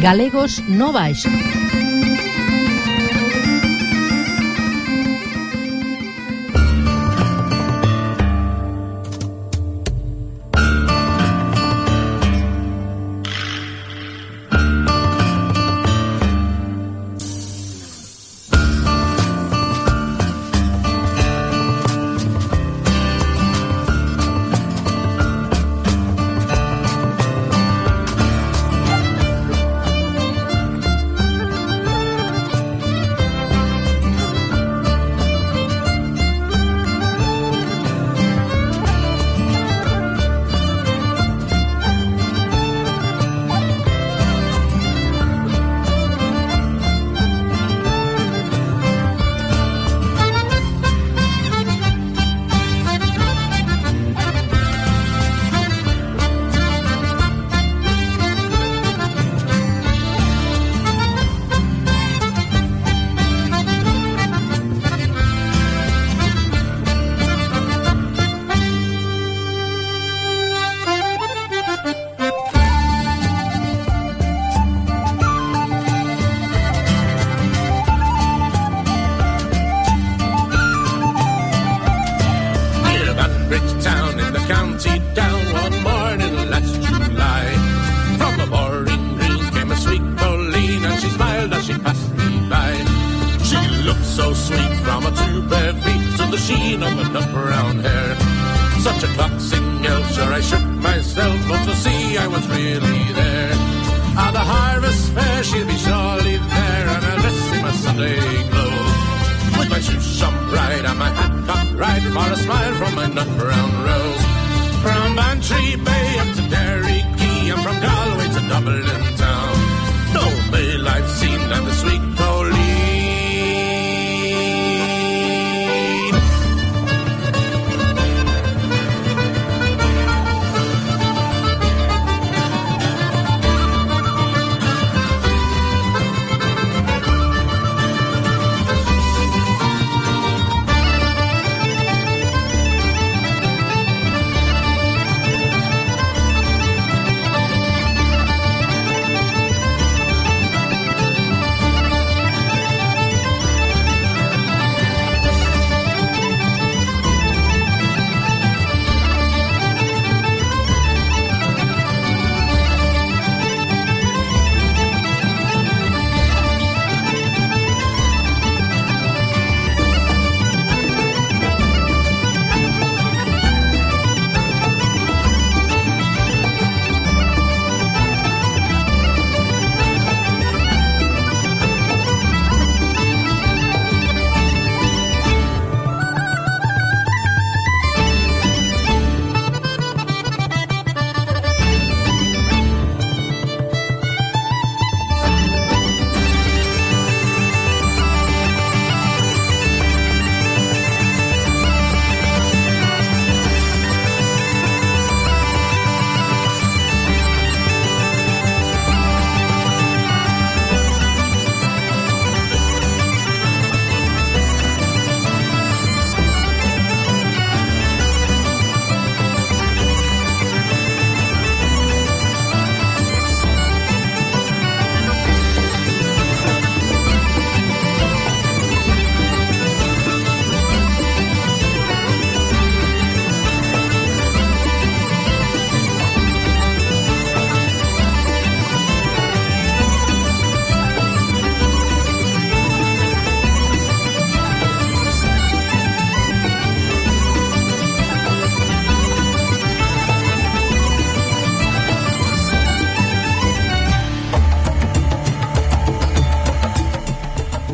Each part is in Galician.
Galegos no baixo.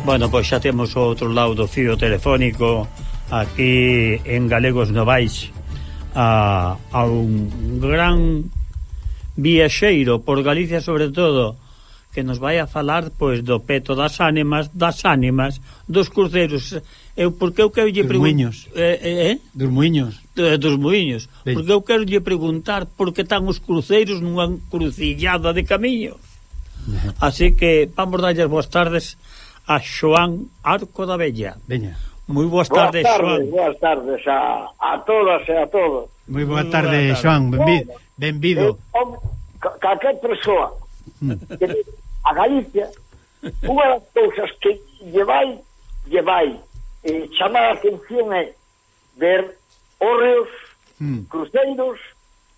Bueno, pois xa temos o outro lado do fío telefónico. Aquí en Galegos Novais a, a un gran viaxeiro por Galicia sobre todo que nos vai a falar pois do peto das ánimas, das ánimas, dos cruceiros. Eu porque eu quero lle preguntar, eh, eh, eh, dos muiños, eh, dos muiños, porque eu quero lle preguntar por que tan os cruceiros nunha encrucillada de camiño. Así que vamos darlle boas tardes a Xoán Arco da Vella. Veña. Moi boas tardes, boas tardes Xoán. Boas tardes a, a todas e a todos. Moi boa tarde, boa tarde. Xoán. Benvido. Eh, benvido. Calquer persoa mm. que a Galicia, unha das cousas que lle vai, lle vai eh, chamar a atención é ver orreos, mm. cruceiros,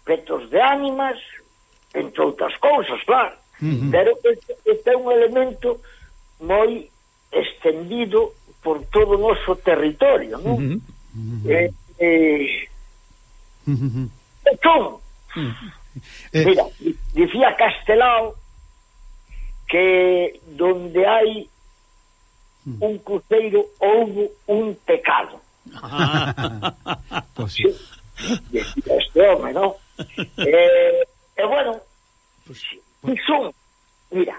petos de ánimas, entre outras cousas, claro. Mm -hmm. Pero este, este é un elemento moi extendido por todo o noso territorio, non? Uh -huh. Eh, eh, uh -huh. Todo. Uh -huh. Eh... Mira, dicía Castelao que donde hai un cruceiro houve un pecado. Pues sí. Decía este home, ¿no? Eh, eh, bueno, pues, pues... son, mira,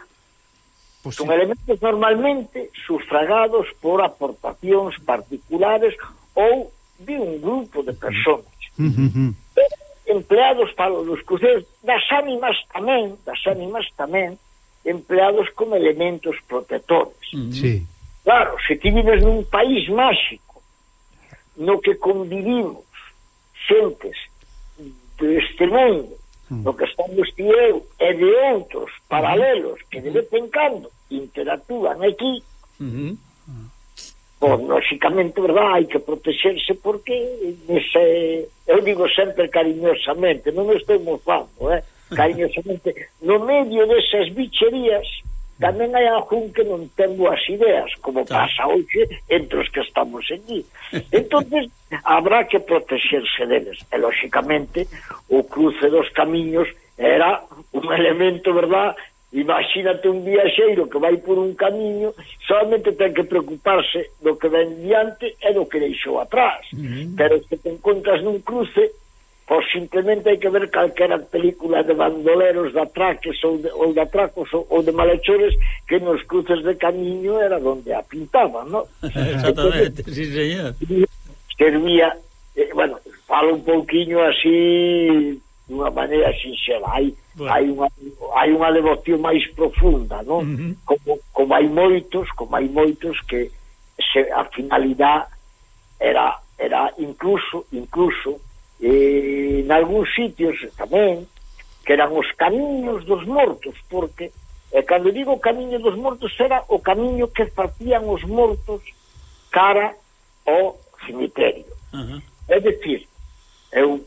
Pues son sí. elementos normalmente sufragados por aportacións particulares ou de un grupo de persoas. Uh -huh. Empleados para os cruceros, das ánimas tamén, das ánimas tamén, empleados como elementos protectores. Uh -huh. Sí. Claro, se ti vives nun país máxico no que convivimos xentes deste mundo Mm. O que estamos ti eu e de outros paralelos que de mm. vez en cando interactúan aquí, uh. Pois, lóxicamente, verdad, hai que protexerse porque se, eu digo sempre cariñosamente, non estou mofando, eh? cariñosamente, no medio desas bicherías Tamén hai algún que non ten boas ideas, como pasa hoxe entre os que estamos aquí. entonces habrá que protexerse deles. E, lóxicamente, o cruce dos camiños era un elemento, verdad, Imagínate un viaxeiro que vai por un camiño, solamente ten que preocuparse do que ven diante e do que deixou atrás. Uh -huh. Pero se te encontras nun cruce, Pois simplemente hai que ver calquera película de bandoleros, de atraques ou de, ou de atracos ou de malhechores que nos cruces de camiño era donde a pintaban, non? Exactamente, sí, señor. Servía, eh, bueno, falo un pouquiño así dunha maneira sinxela hai, bueno. hai, unha, hai unha devoción máis profunda non? Uh -huh. como, como hai moitos como hai moitos que se, a finalidade era era incluso incluso e algúns sitios tamén que eran os camiños dos mortos porque e cando digo camiño dos mortos era o camiño que facían os mortos cara ao cemiterio uh -huh. é dicir eu,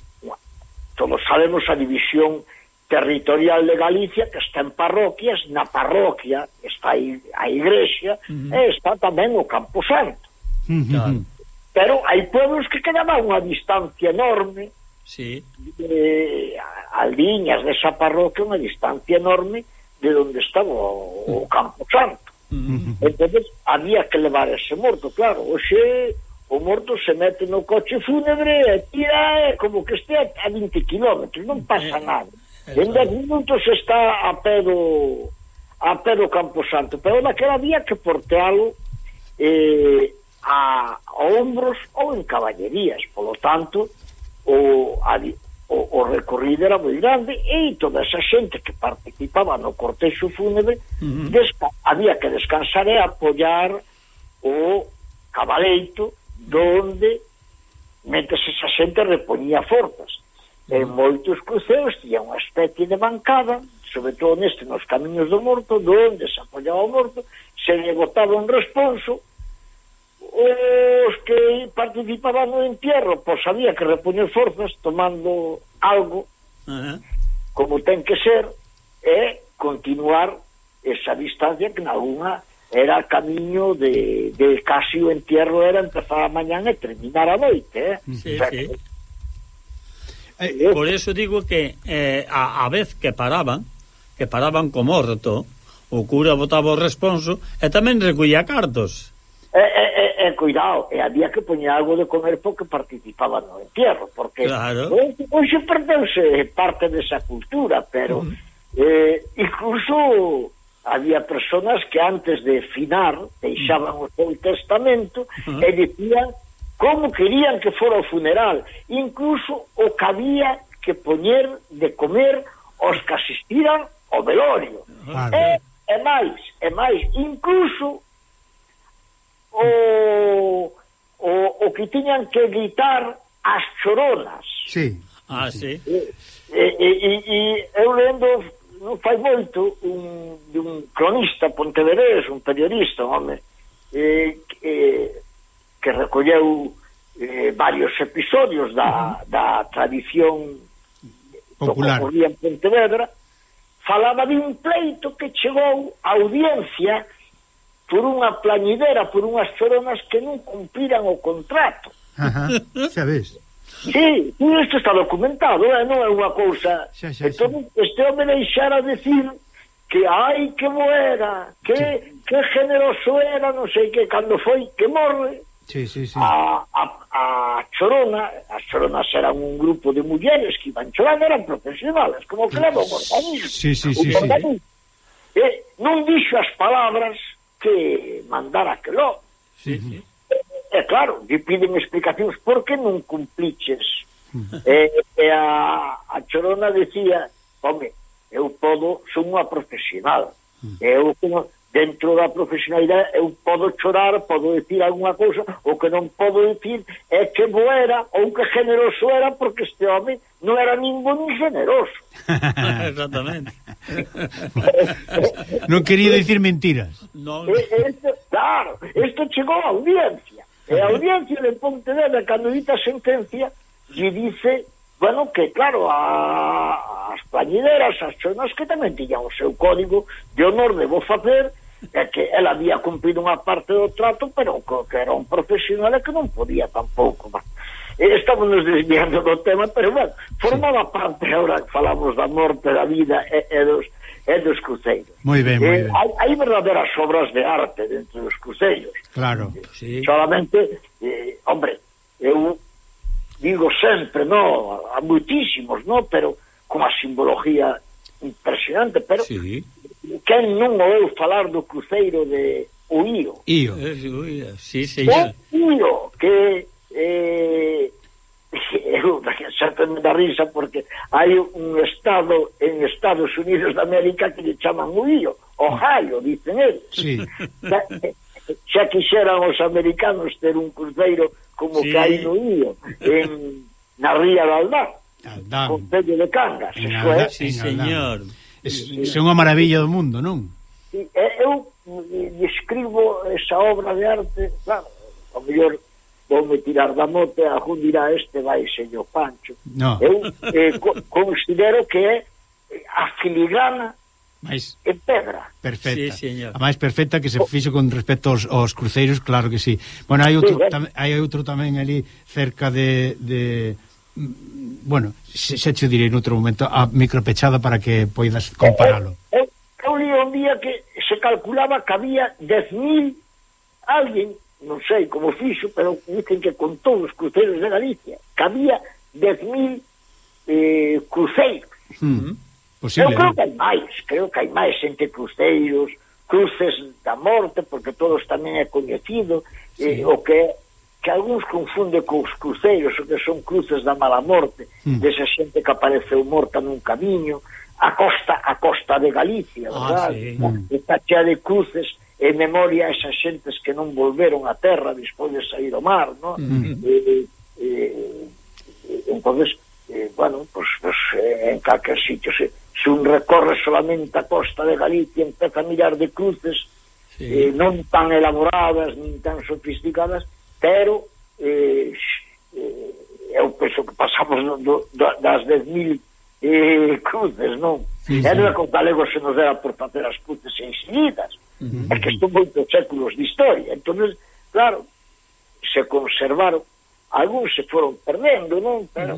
todos sabemos a división territorial de Galicia que está en parroquias, na parroquia está a igrexa uh -huh. e está tamén o Camposanto uh -huh pero hai pueblos que quedaban a unha distancia enorme. Sí. de Aldiñas desa de parroquia unha distancia enorme de onde estaba o, o mm. Campo Santo. Uh -huh. entonces había que levar ese morto claro, oxe o morto se mete no coche fúnebre e tira é como que este a 20 km non pasa eh, nada. Eh, en 10 eh. minutos está a pé do a pé do Campo Santo. Pero naquela había que portealo eh, a, a hombros ou en caballerías. Polo tanto, o, a, o, o recorrido era moi grande e toda esa xente que participaba no cortexo fúnebre uh -huh. desca, había que descansar e apoyar o cabaleito donde mentre esa xente repoñía forzas. En moitos cruceos tía unha especie de bancada, sobre todo neste nos camiños do morto, donde se apoyaba o morto, se lle botaba un responso os que participaban no entierro, pois pues, había que repoñer forzas tomando algo uh -huh. como ten que ser e continuar esa distancia que nalgúna era camiño de, de casi o entierro era empezar a mañan e terminar a noite, eh? Sí, o sea, sí. Que... Eh, por eso digo que eh, a, a vez que paraban, que paraban co morto, o cura botaba o responso e tamén recollía cartos. E, e, e, e cuidado, e había que poñer algo de comer porque participaban no entierro, porque claro. hoxe, hoxe perdeuse parte desa cultura, pero uh -huh. eh, incluso había personas que antes de finar deixaban o seu testamento uh -huh. e dicían como querían que fora o funeral, incluso o que había que poñer de comer os que asistiran ao velorio. Claro. E, e máis, e máis, incluso o, o, o que tiñan que gritar as choronas. Sí. Ah, sí. E, e, e, e eu lendo, non fai moito, un, de un cronista pontevedés, un periodista, un home, eh, eh, que recolleu eh, varios episodios da, uh -huh. da tradición popular do en Pontevedra, falaba de un pleito que chegou a audiencia por unha plañidera, por unhas choronas que non cumpriran o contrato. Ajá, xa ves. Sí, todo isto está documentado, eh? non é unha cousa. Xa, xa, entón, xa. este home deixara decir que ai que bo era, que, que generoso era, non sei que, cando foi que morre. Sí, sí, sí. A, a, a chorona, as choronas eran un grupo de mulleres que iban chorando, eran profesionales, como que levan o organismo. Sí, sí, sí, sí, sí. E eh, non dixo as palabras que mandar aqueló. Sí, sí. E, e claro, lle piden explicacións por que non cumpliches. e, e eh, a, a Chorona decía, home, eu podo, son unha profesional. eu, dentro da profesionalidade, eu podo chorar, podo decir alguna cousa, o que non podo decir é que bo era ou que generoso era, porque este home non era ningún generoso. Exactamente. non quería dicir mentiras. Non. Eh, este, claro, isto chegou a audiencia. E a audiencia de Pontevedra, cando dita sentencia, lle dice, bueno, que claro, a, as plañideras, as chonas que tamén tiñan o seu código de honor debo facer, é que ela había cumplido unha parte do trato, pero que era un profesional e que non podía tampouco. Mas, Eh, estamos nos desviando do tema, pero bueno, formaba parte ahora que falamos da morte, da vida e, e dos e dos cruceiros. Moi ben, moi eh, ben. Hai, hai verdadeiras obras de arte dentro dos cruceiros. Claro, sí. Solamente, eh, hombre, eu digo sempre, no, a, muitísimos, no, pero con a simbología impresionante, pero sí. quen non oeu falar do cruceiro de Oío? Ío. Ío, eh, sí, sí, O Ío, que eh, eu me da risa porque hai un estado en Estados Unidos de América que lle chaman Ohio, Ohio, dicen eles. Sí. Xa, xa quixeran os americanos ter un cruceiro como sí. que hai no Ohio, en, na ría de Aldán, Aldán. Concello de Cangas. En Aldán, é? sí, señor. Es, é unha maravilla do mundo, non? Eu mm, escribo esa obra de arte, claro, o mellor voume tirar da mote, a Jun dirá este vai señor Pancho. No. Eu eh, co considero que é a filigrana Mais en pedra. Perfecta. Sí, señor. a máis perfecta que se fixo con respecto aos, aos cruceiros, claro que sí. Bueno, hai outro, sí, tam, hai outro tamén ali cerca de, de mm, bueno, se, se che direi noutro momento a micropechada para que poidas comparalo. Eh, eh, eu, eu, eu li un día que se calculaba que había 10.000 alguén non sei como fixo, pero dicen que contou os cruceiros de Galicia, que había 10.000 eh, cruceiros. Mm, hmm. posible, eu creo que hai máis, creo que hai máis entre cruceiros, cruces da morte, porque todos tamén é coñecido, sí. eh, o que que algúns confunde cos cruceiros, o que son cruces da mala morte, mm. desa xente que apareceu morta nun camiño, a costa a costa de Galicia, ah, verdad? Sí. Está chea de cruces e memoria a esas xentes que non volveron á terra despois de sair ao mar, non? Mm -hmm. eh, eh, eh, entonces, eh, bueno, pues, pues eh, en calquer sitio se, se un recorre solamente a costa de Galicia empeza a mirar de cruces sí. eh, non tan elaboradas nin tan sofisticadas pero eh, eh, eu penso que pasamos do, do, das 10.000 eh, cruces non? Sí, sí. era con galegos se nos era por facer as cruces enxinidas mm. porque son moitos séculos de historia. Entonces claro se conservaron. Algúns se foron perdendo non? Pero,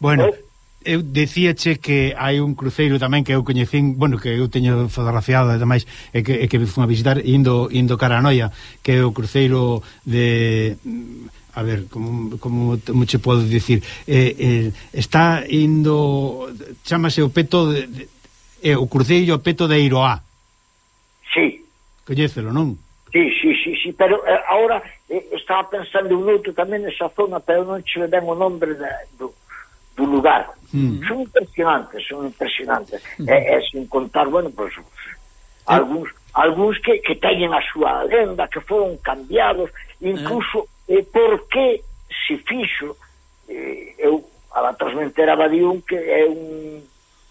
bueno pero, eu dicíache que hai un cruceiro tamén que eu coñecín, bueno, que eu teño fotografiado e demais, e que, e que fun a visitar indo, indo cara a Noia, que é o cruceiro de... Mm, a ver, como, como, como che podo dicir? Eh, eh, Está indo Chámase o peto de, de, eh, O cruceiro o peto de Iroá Coñécelo, non? Sí, sí, sí, sí pero eh, ahora eh, estaba pensando un outro tamén nesa zona, pero non che ven o nombre da, do, do lugar. Mm. Son impresionantes, son impresionantes. Mm. E, eh, eh, sin contar, bueno, pues, algúns algúns que, que teñen a súa lenda, que foron cambiados, eh. incluso eh. Eh, porque se fixo, eh, eu a la transmentera va di un que é un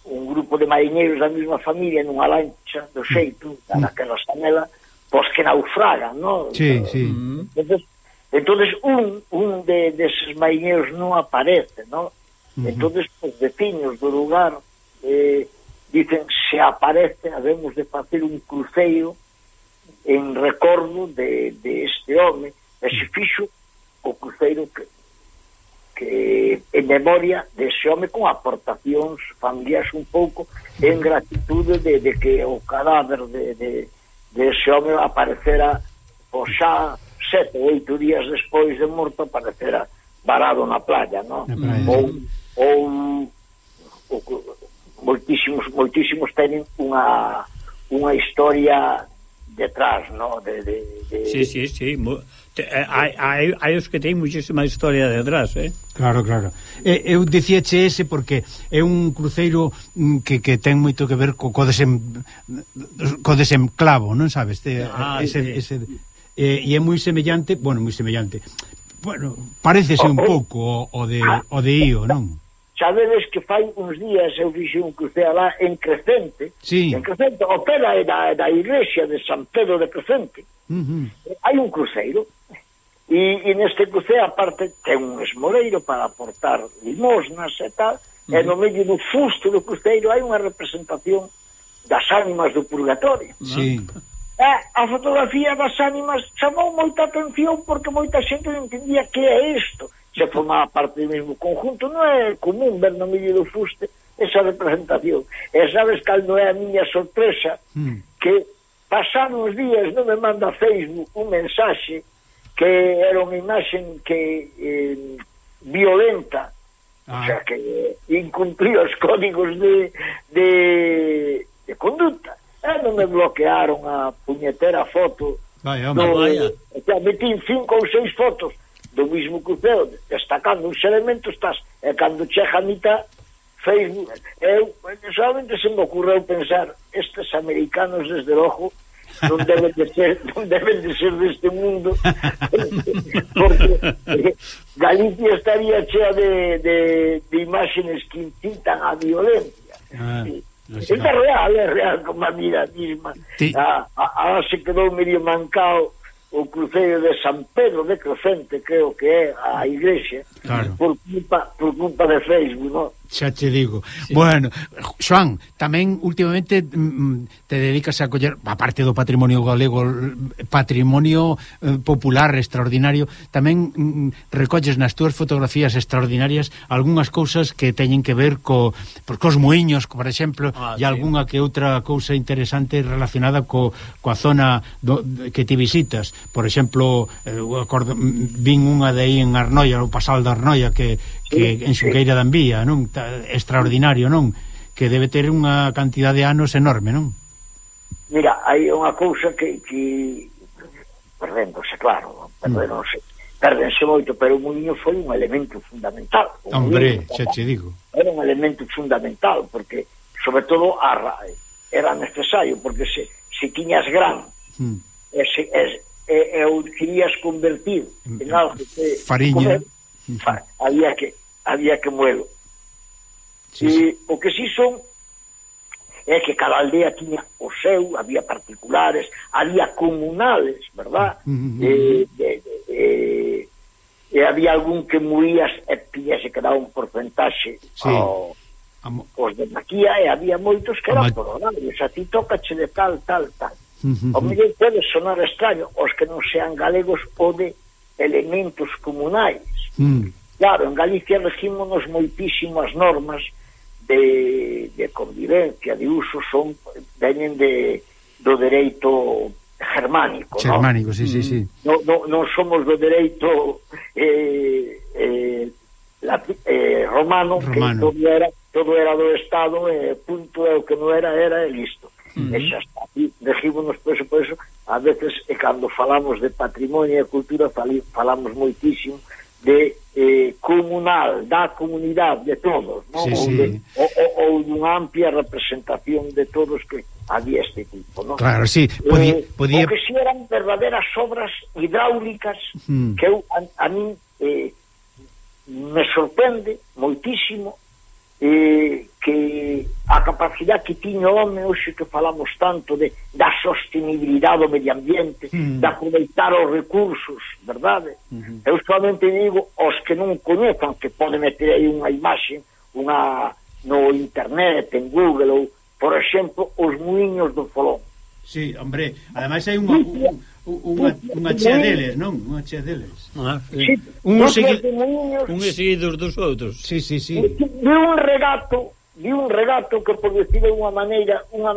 un grupo de mariñeiros da mesma familia nunha lancha do xeito, mm. daquela sanela, pois que naufragan, non? Sí, sí. Mm. Entonces, entonces un, un de, deses mariñeiros non aparece, non? Uh mm-hmm. -huh. entonces os veciños do lugar eh, dicen se aparece, habemos de facer un cruceiro en recordo de, de este home, e se mm. fixo o cruceiro que, que en memoria dese home con aportacións familiares un pouco en gratitude de, de que o cadáver de, de, de ese home aparecera o xa sete ou oito días despois de morto aparecera varado na playa, no? Ou, ou, ou moitísimos moitísimos teñen unha unha historia detrás, no? De, de, de... Sí, sí, sí. Hai, hai, hai os que teñen muchísima historia detrás, eh? Claro, claro. Eh, eu dicíache ese porque é un cruceiro mm, que, que ten moito que ver co, co, desem, co desenclavo, non sabes? Te, ah, ese, sí. ese, eh, e é moi semellante, bueno, moi semellante. Bueno, parecese oh, un oh. pouco o, o de o de Io, non? sabedes que fai uns días eu dixen un crucé alá en Crecente, sí. en Crecente, o pela é da, da iglesia de San Pedro de Crecente. Uh -huh. Hai un cruceiro, e, e neste crucé, aparte, ten un esmoreiro para aportar limosnas e tal, uh -huh. e no medio do fusto do cruceiro hai unha representación das ánimas do purgatorio. Sí. e, a fotografía das ánimas chamou moita atención porque moita xente non entendía que é isto xa formaba parte do mesmo conjunto, non é común ver no medio do fuste esa representación. E sabes cal non é a miña sorpresa mm. que pasaron os días non me manda Facebook un mensaxe que era unha imaxen que eh, violenta ah. o sea que incumplía os códigos de, de, de conducta e non me bloquearon a puñetera foto Vaya, hombre, do, vaya. O sea, metín cinco ou seis fotos do mismo cruceo, destacando uns elementos, estás, e cando chega a mitad, Facebook, eu, solamente se me ocurreu pensar, estes americanos, desde logo, non deben de ser, non deben de ser deste mundo, porque Galicia estaría chea de, de, de imágenes que incitan a violencia. Ah. Sí. Real, é real como a vida misma. Ti... A, a, a se quedou medio mancao o cruceiro de San Pedro de Crescente, creo que é a igrexa, claro. por, culpa, por culpa de Facebook, non? Xa te digo. Sí. Bueno, Joan, tamén últimamente mm, mm, te dedicas a coller, aparte do patrimonio galego, patrimonio eh, popular extraordinario, tamén mm, recolles nas túas fotografías extraordinarias algunhas cousas que teñen que ver co, cos moinhos, por exemplo, ah, e sí. algunha que outra cousa interesante relacionada co, coa zona do, que ti visitas. Por exemplo, eh, acordo, vin unha de aí en Arnoia, o Pasal de Arnoia, que que en Xunqueira da Envía, non? Ta, extraordinario, non? Que debe ter unha cantidad de anos enorme, non? Mira, hai unha cousa que, que perdéndose, claro, perdéndose, mm. perdense moito, pero o muiño foi un elemento fundamental. O Hombre, muiño, xa te digo. Era un elemento fundamental, porque, sobre todo, a, era necesario, porque se, se tiñas gran, mm. e, se, e, e, e o querías convertir en mm, algo que... Fariña. Comer, hmm. fa, había que había que muelo. Sí, e sí. o que si sí son é que cada aldea tiña o seu, había particulares, había comunales, verdad? Mm -hmm. e, e, e, e había algún que moías e tiñase que dar un porcentaxe sí. ao, os de Maquía e había moitos que eran por horarios, a ti toca de tal, tal, tal. Uh -huh. O mellor pode sonar extraño os que non sean galegos ou de elementos comunais. Mm. Claro, en Galicia regímonos moitísimo as normas de, de convivencia, de uso, son veñen de, do dereito germánico, Germánico, no? sí, sí, sí. Mm. No, no, somos do dereito eh, eh, la, eh, romano, romano, que todo era, todo era do Estado, eh, punto é o que non era, era e listo. Uh -huh. E xa está, dejímonos por eso, por eso, a veces, e cando falamos de patrimonio e cultura, falamos moitísimo de eh, comunal, da comunidade de todos, non? Sí, sí. De, ou, ou, ou dunha amplia representación de todos que había este tipo, non? Claro, sí, podía... Eh, podía... O que si eran verdaderas obras hidráulicas hmm. que eu, a, a min eh, me sorprende moitísimo eh, que a capacidade que tiña o home hoxe que falamos tanto de, da sostenibilidade do medio ambiente mm. de aproveitar os recursos verdade? Mm -hmm. eu solamente digo os que non coñezan que pode meter aí unha imaxe unha, no internet, en Google ou, por exemplo, os muiños do Folón Sí, hombre, ademais hai unha unha, unha chea deles, non? Unha chea deles. Ah, sí. sí. Un segui... Un seguidos dos outros. Sí, sí, sí. De un regato de un regato que por de unha maneira unha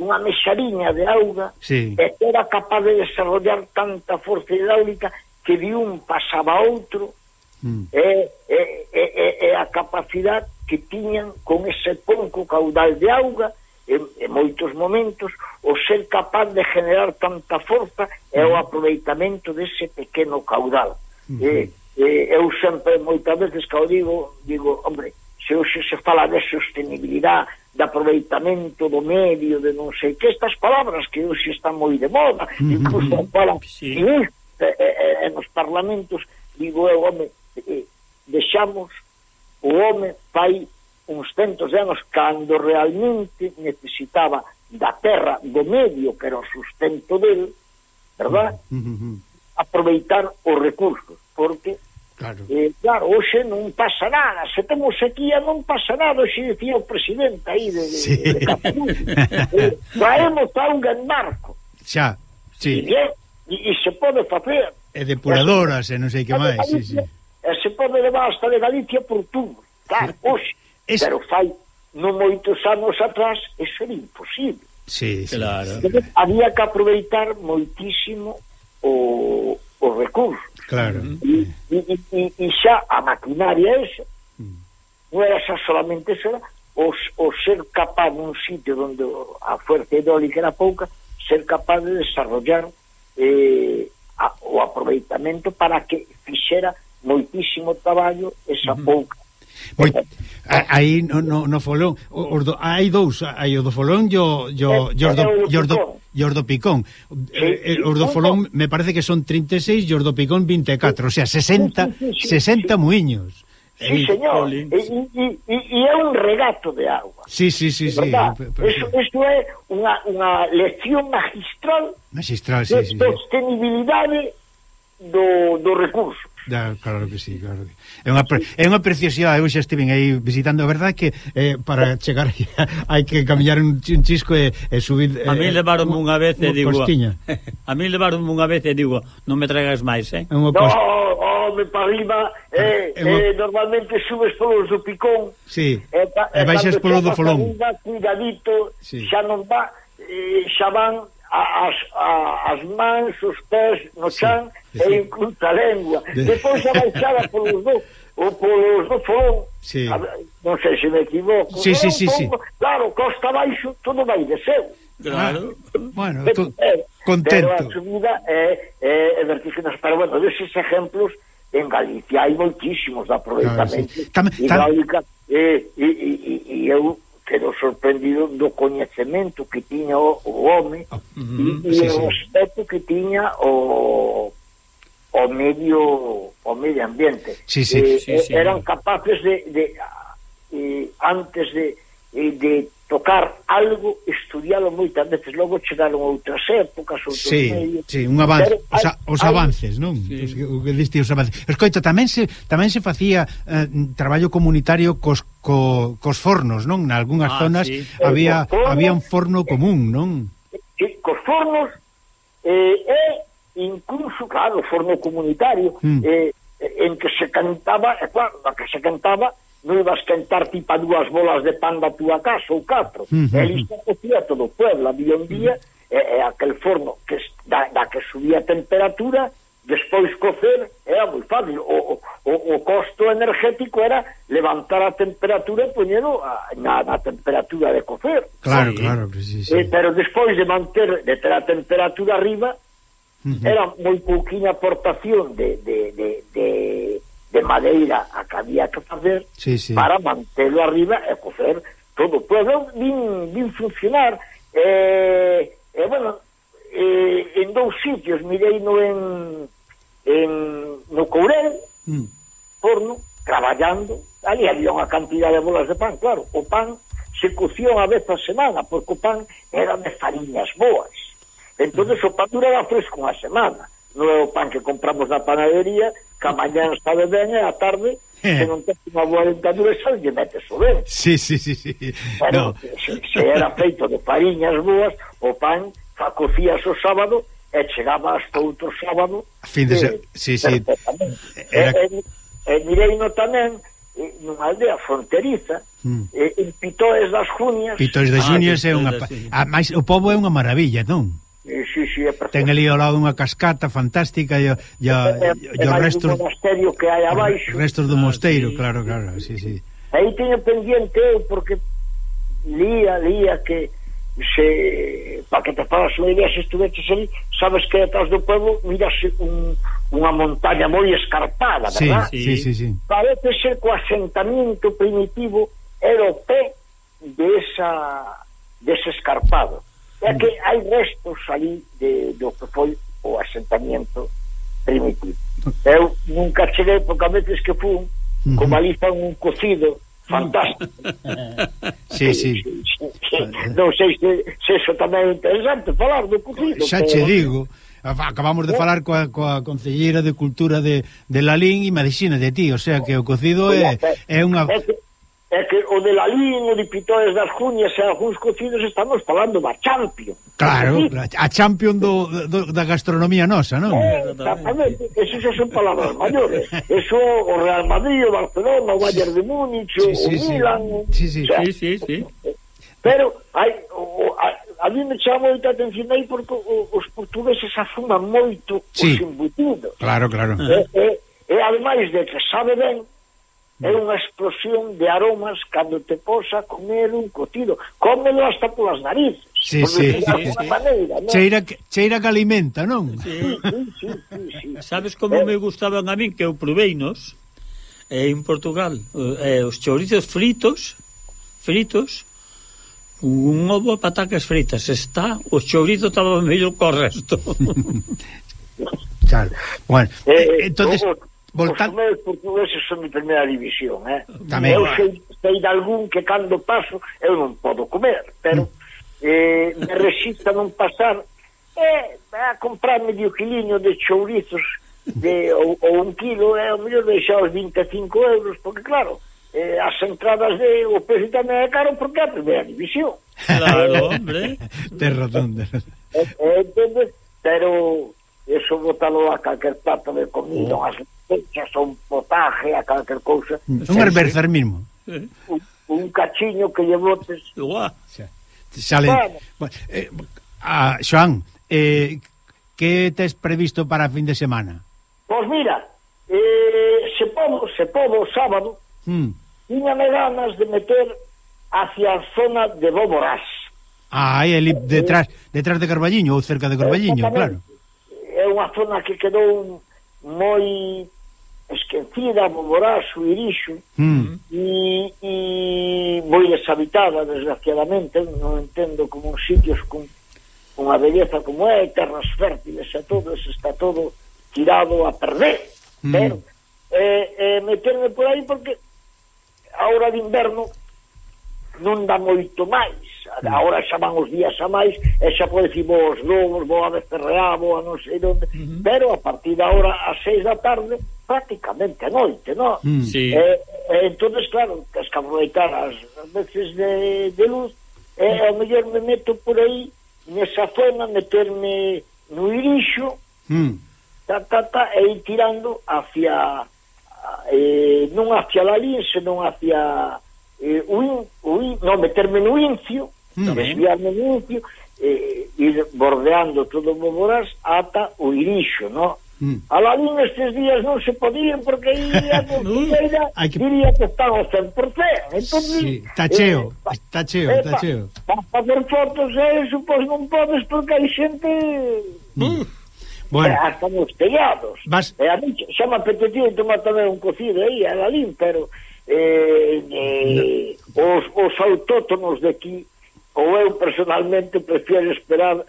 unha mexariña de auga sí. e era capaz de desarrollar tanta forza hidráulica que de un pasaba a outro mm. e, e, e, e, e a capacidade que tiñan con ese pouco caudal de auga en, en moitos momentos o ser capaz de generar tanta forza é o mm. aproveitamento dese pequeno caudal uh -huh. e, e, eu sempre moitas veces que o digo digo, hombre, se hoxe se fala de sostenibilidade, de aproveitamento do medio, de non sei que, estas palabras que hoxe están moi de moda, uh incluso falan sí. en, eh, eh, eh, en, nos parlamentos, digo eu, home, eh, deixamos o home fai uns centos de anos cando realmente necesitaba da terra, do medio que era o sustento dele, verdad? Mm -huh. Aproveitar os recursos, porque Claro. Eh, claro, hoxe non pasa nada, se temos sequía non pasa nada, hoxe dicía o presidente aí de, de, sí. de Cataluña. eh, traemos auga en barco. Xa, sí. E, e, e se pode facer. E depuradoras, e non sei que máis. Sí, sí. E se pode levar hasta de Galicia por tubo. Claro, hoxe. Es... Pero fai non moitos anos atrás, eso era imposible. Sí, sí. claro. Había que aproveitar moitísimo o, o recurso. Claro. E, e, e, e xa a maquinaria esa, mm. non era xa solamente esa, o, o ser capaz nun sitio onde a fuerza hidráulica era pouca, ser capaz de desarrollar eh, a, o aproveitamento para que fixera moitísimo traballo esa mm. pouca Moi, eh, eh. aí no, no, no Folón, os do, hai dous, hai o do Folón e o, e o, e os do, eh, e os do, e os do Picón. Sí, os do Folón me parece que son 36 e os do Picón 24, o sea, 60, sí, sí, sí, 60 sí. muiños. Sí, señor, e, e, e, e é un regato de agua. Sí, sí, sí, sí. Eso, eso é unha, unha lección magistral, magistral sí, de sí, sostenibilidade sí. do, do recurso. Da, claro que sí, claro que... É unha pre... é unha preciosidade, eu xa estiven aí visitando, a verdade que eh, para chegar hai que camiñar un, un chisco e, e subir eh, A mí eh, levaron unha vez e digo. Costiña. A mí levaron unha vez e digo, non me tragas máis, eh. Unha cost... No, home para arriba, eh, é unha... eh, normalmente subes polos do Picón. Sí. E, pa, e baixas polo do Folón. Arriba, cuidadito, sí. xa non va, eh, xa van as, a, as mans, os pés no chan sí, sí. e incluso a lengua. De... Depois a baixada polos do, ou polos do fogón. Sí. A, non sei se me equivoco. Sí, sí, sí, sí. Claro, costa baixo, todo vai de seu. Claro. bueno, pero, eh, contento. Pero a subida é, é, é vertiginosa. Pero, bueno, deses exemplos en Galicia hai moitísimos de aproveitamento claro, sí. Tam, tam... hidráulica eh, e, e, e, e eu quedo sorprendido do coñecemento que tiña o, o home ah, mm, e, e sí. o aspecto que tiña o o medio o medio ambiente sí, sí, eh, sí, sí, eran sí. capaces de, de eh, antes de, eh, de tocar algo, estudialo moitas veces, logo chegaron outras épocas, outros sí, medios. Sí, un avance, pero, os, a, os hay, avances, non? Sí. Os, o que diste os avances. Escoita, tamén se tamén se facía eh, traballo comunitario cos co, cos fornos, non? Nalgúnas algunhas ah, zonas sí. había eh, fornos, había un forno común, non? Sí, cos fornos eh, e incluso, claro, forno comunitario, mm. eh, en que se cantaba, claro, que se cantaba non ibas tentar ti pa dúas bolas de pan da túa casa ou catro uh -huh. e listo cocía todo o pueblo había un día e, e aquel forno que da, da que subía a temperatura despois cocer era moi fácil o, o, o costo energético era levantar a temperatura e poñelo a, na, na temperatura de cocer claro, sí, claro que sí, sí. Pero despois de manter de ter a temperatura arriba uh -huh. era moi pouquinha aportación de, de, de, de madeira a que había que facer sí, sí. para mantelo arriba e cocer todo. Pois eu vin, vin funcionar e, eh, eh, bueno, eh, en dous sitios, mirei no en, en no Courel, mm. porno, traballando, ali había unha cantidad de bolas de pan, claro, o pan se cocía unha vez a semana, porque o pan era de fariñas boas. entonces mm. o pan duraba fresco unha semana non é o pan que compramos na panadería, que a mañán sabe ben e a tarde eh. se non tens unha boa dentadura xa lle metes o ben. Sí, sí, sí. sí. Bueno, no. se, se era feito de fariñas boas, o pan facocías o sábado e chegaba hasta outro sábado. A fin de eh, ser, sí, sí. Era... E, e, e mireino tamén eh, nunha aldea fronteriza mm. en Pitoes das Junias Pitores das ah, Junias ah, é unha... Sí. A, máis, o povo é unha maravilla, non? Eh, sí, sí, é perfecto. Ten ali ao lado unha cascata fantástica e, e, e, e o resto do mosteiro que hai abaixo. Restos do ah, mosteiro, sí. claro, claro, sí, sí. Aí teño pendiente eu porque lía, lía que se para que te fagas unha idea se estuveches ali, sabes que detrás do pueblo miras un, unha montaña moi escarpada, sí, verdad? Sí, sí, sí. Parece ser que o asentamiento primitivo era o pé esa de dese escarpado é que hai restos ali de, do que foi o asentamiento primitivo. Eu nunca cheguei porque a veces que fun como ali fan un cocido fantástico. Sí, sí. non sei se, se eso tamén é interesante falar do cocido xa che digo acabamos de eh? falar coa, coa Concelleira de Cultura de, de Lalín e Medicina de ti, o sea que o cocido pois é, é unha é que o de Lalín, o de Pitores das Cuñas e algúns cocidos estamos falando da Champion. Claro, ¿sí? a Champion do, do, da gastronomía nosa, non? Eh, exactamente, eso xa son palabras maiores. Eso o Real Madrid, o Barcelona, o Bayern de Múnich, sí, sí, o sí, Milan... Sí, sí, o sea, sí, sí, sí. Pero hai, o, a, a mí me chama moita atención aí porque os portugueses asuman moito sí. os embutidos. Claro, claro. E, e, e ademais de que sabe ben É unha explosión de aromas cando te posa a comer un cocido. Cómelo hasta polas narices. Sí, sí, sí, sí. Maneira, ¿no? Cheira, cheira que alimenta, non? Sí, sí, sí, sí, sí. Sabes como eh. me gustaban a min que eu proveinos eh, en Portugal eh, eh os chourizos fritos fritos un ovo a patacas fritas está o chourizo estaba mellor co resto claro bueno eh, eh entonces o, Volta... Os meus portugueses son de primeira división, eh? Tamén, eu sei, sei de algún que cando paso eu non podo comer, pero mm. eh, me resista non pasar eh, a comprar medio quiliño de chourizos de, ou, ou un kilo, é eh, o mellor deixar os 25 euros, porque claro, eh, as entradas de o precio tamén é caro porque é a primeira división. Claro, hombre. Tens razón. Eh, eh, entonces, pero eso botalo a calquer plato de comida, oh pechas ou potaje a calquer cousa un herberfermismo un, un cachiño que lle botes Uá. sale bueno. eh, ah, Joan eh, que tes previsto para fin de semana? Pois mira eh, se podo se podo sábado hmm. tiñame ganas de meter hacia a zona de Boborás Ah, aí, ali, detrás, detrás de Carballiño ou cerca de Carballiño, claro. É unha zona que quedou moi esquecida, Boborás, Suirixo mm. e, e moi deshabitada desgraciadamente non entendo como sitios con, con a belleza como é terras fértiles e todo eso está todo tirado a perder mm. pero eh, eh, meterme por aí porque a hora de inverno non dá moito máis hmm. agora xa van os días a máis e xa pode dicir vos lobos, vou a becerrear, vou a non sei onde, hmm. pero a partir da hora a seis da tarde prácticamente a noite, non? Mm. Sí. Eh, eh, entonces claro, tens que aproveitar as veces de, de luz e eh, ao mellor me meto por aí nesa zona, meterme no irixo mm. ta, ta, ta, e ir tirando hacia eh, non hacia la linse, non hacia eh, uin, uin, non, meterme no incio mm. desviarme no incio eh, ir bordeando todo o Boborás ata o irixo, non? Mm. A la estes días non se podían porque iría con Fileira, que... iría que están ao 100%. Entón, sí, está cheo, eh, está cheo, está eh, cheo. Para facer fotos, eh, supos non podes porque hai xente... Mm. mm. Bueno. Eh, hasta nos tellados. Vas... Eh, a mí xa me apetecía tomar tamén un cocido aí, a Lalín, pero... Eh, eh, no. os, os autóctonos de aquí ou eu personalmente prefiero esperar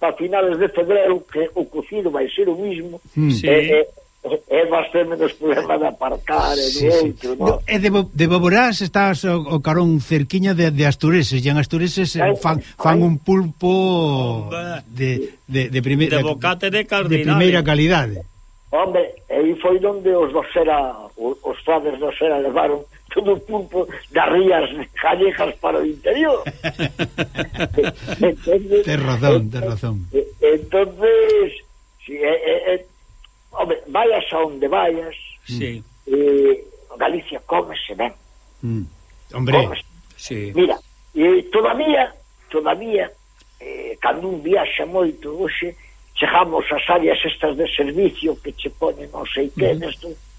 para finales de febreiro que o cocido vai ser o mismo hmm. sí. e, e, e vas ter menos problema de aparcar e sí, outro, sí. no? E de, de Boborás estás o, o carón cerquiña de, de Astureses e en Astureses eh, fan, fan un pulpo de, de, de, primeira, de bocate de, de primeira calidade Hombre, aí foi onde os dos era os, os fades dos era levaron todo o pulpo das rías galegas para o interior. entonces, ten razón, ten razón. Entonces, si, eh, eh, eh, hombre, vayas a onde vayas, sí. eh, Galicia cómese ben. Mm. Hombre, cómese. sí. Mira, eh, todavía, todavía, eh, cando un viaxa moito hoxe, chegamos ás áreas estas de servicio que che ponen non sei que, mm. -hmm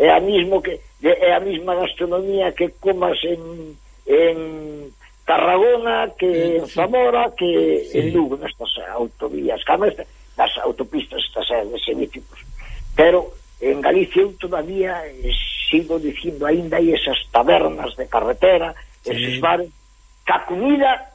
é a mismo que é a mesma gastronomía que comas en en Tarragona, que en Zamora, que sí. en Lugo, nestas autovías, camas das autopistas estas semíticos. Pero en Galicia eu todavía eh, sigo dicindo, aínda hai esas tabernas de carretera, eses bares, que a comida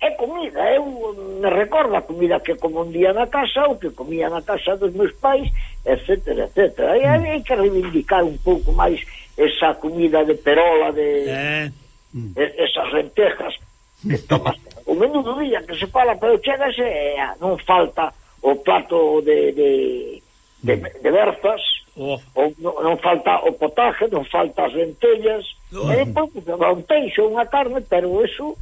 é comida, eu um, me recordo a comida que como un día na casa ou que comía na casa dos meus pais, etc, etc. E hai, mm. hai que reivindicar un pouco máis esa comida de perola, de eh. esas lentejas que tomas. O menudo día que se fala, pero chegase, non falta o plato de, de, de, mm. de berzas, oh. ou non, non falta o potaje, non falta as lentellas, oh. e depois, un peixe ou unha carne, pero eso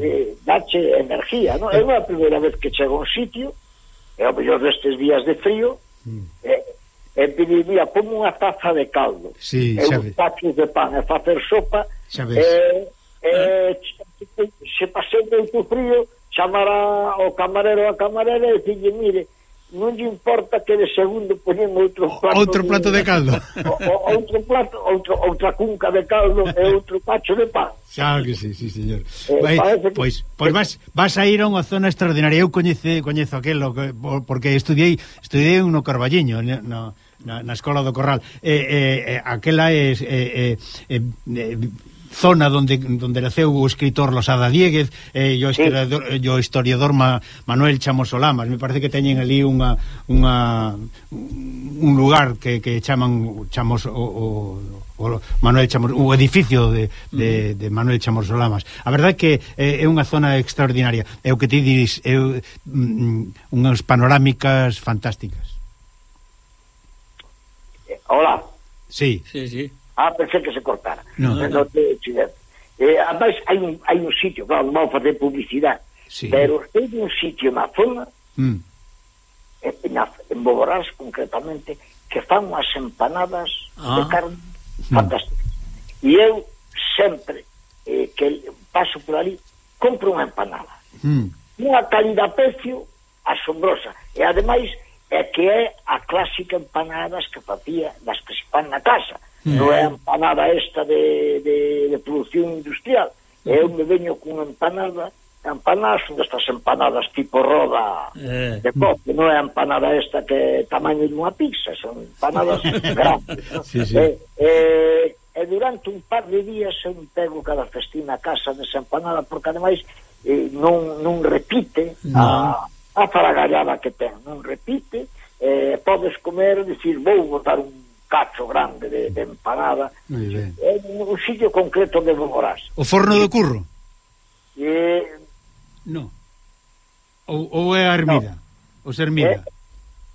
eh, dache energía, non? É unha primeira vez que chego a un sitio, e ao mellor destes días de frío, eh, e pedi, mira, pon unha taza de caldo, sí, e un tacho de pan, e facer sopa, e, e se pasei moito frío, chamara o camarero a camarera e dille, mire, non lle importa que de segundo poñen outro plato outro plato de, de caldo. O, o, outro plato outro, outra cunca de caldo e outro pacho de pan. Xa que sí, sí señor. Eh, Vai, pois, que... pois vas, vas a ir a unha zona extraordinaria. Eu coñece, coñezo aquelo porque estudiei estudiei no Carballiño no, na, na Escola do Corral. Eh, eh, aquela é eh, eh, eh, eh, zona donde donde naceu o escritor Losada Dieguez eh, e o historiador, sí. o historiador Ma, Manuel Chamos Olamas. Me parece que teñen ali unha, unha un lugar que, que chaman Chamos o, o o Manuel Chamoso, o edificio de, de, mm. de Manuel Chamoso Lamas. A verdade que é, é unha zona extraordinaria. É o que ti dis é mm, unhas panorámicas fantásticas. Hola. Sí. Sí, sí. Ah, pensei que se cortara. No. Te, eh, ademais, hai un, hai un sitio, claro, non vamos facer publicidade, sí. pero hai un sitio na zona, mm. Eh, en, en Boborás concretamente, que fan unhas empanadas ah. de carne mm. fantásticas. E eu sempre eh, que paso por ali, compro unha empanada. Mm. Unha calidad-precio asombrosa. E ademais é que é a clásica empanadas que facía das que se fan na casa mm. non é a empanada esta de, de, de producción industrial eu me veño cunha empanada empanadas son destas empanadas tipo roda eh. de bote, non é a empanada esta que é tamaño dunha pizza, son empanadas grandes. Sí, sí. E, e, e durante un par de días eu pego cada festina a casa desa empanada porque ademais eh, non, non repite a, a faragallada que ten, non repite, eh, podes comer e dicir vou botar un cacho grande de, de empanada. É un sitio concreto onde vos o forno do curro? E... no. Ou, ou é a ermida no. os ermida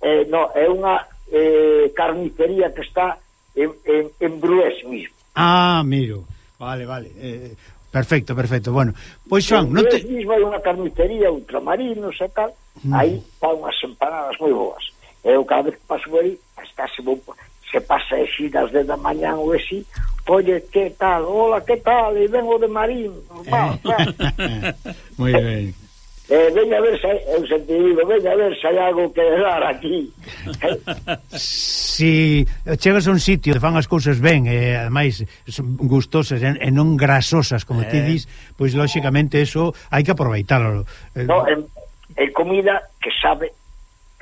é, eh, é, eh, no, é unha eh, carnicería que está en, en, en Brués mismo. Ah, miro. Vale, vale. Eh, Perfecto, perfecto. Bueno, pois Xoan, non te mismo hai unha carnicería ultramarinos e tal, mm. aí fan unhas empanadas moi boas. Eu cada vez que paso aí, está se vou se pasa e xina as 10 da mañán ou así, oye, que tal, hola, que tal, e vengo de Marín, eh. va, va. Moi ben. Eh, veña a ver, se, eu sempre digo, veña a ver se hai algo que dar aquí. si chegas a un sitio e fan as cousas ben, e eh, ademais gustosas e, e non grasosas, como eh. ti dis, pois lóxicamente eso hai que aproveitarlo. No, en, en comida que sabe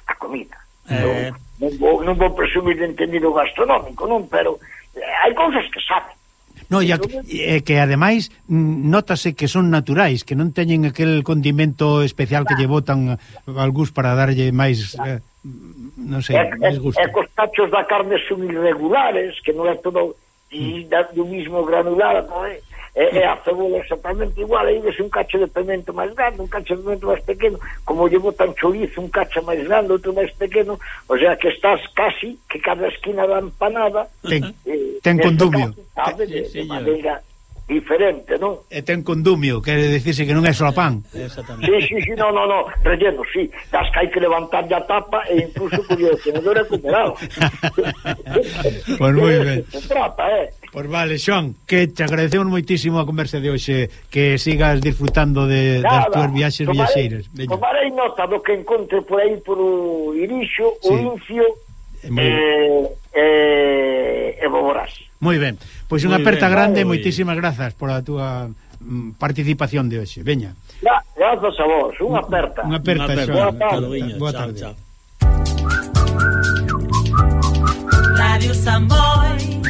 a comida. Eh. No, non vou, non vou presumir de entendido gastronómico, non, pero eh, hai cousas que saben. No, e que, que ademais notase que son naturais, que non teñen aquel condimento especial claro. que lle botan algúns para darlle máis eh, claro. eh, non sei, e, máis gusto. E cos cachos da carne son irregulares, que non é todo mm. e da, do mismo granulado, non é? e, e a cebola exactamente igual, aí ves un cacho de pemento máis grande, un cacho de pemento máis pequeno, como lle botan chorizo, un cacho máis grande, outro máis pequeno, o sea que estás casi que cada esquina da empanada ten, eh, ten condumio. Caso, sabe, de, sí, de maneira diferente, non? E ten condumio, quere dicirse que non é só pan. Exactamente. Sí, sí, sí, no, no, no, relleno, sí, das que hai que levantar a tapa e incluso con o tenedor recuperado. Pois pues moi ben. Se trata, eh? Pois vale, Xoan, que te agradecemos moitísimo a conversa de hoxe, que sigas disfrutando de, Nada, das túas viaxes tomarei, viaxeiras. Veña. Tomarei nota do que encontre por aí por o Irixo, sí. o Incio, e eh, moi... eh, eh, e Boborás. Moi ben, pois unha aperta ben, grande, vale, moitísimas grazas por a túa mm, participación de hoxe. Veña. Gra grazas a vos, unha aperta. Unha aperta, Xoan. Boa tarde. Boa tarde. Chao, chao. Radio Samboy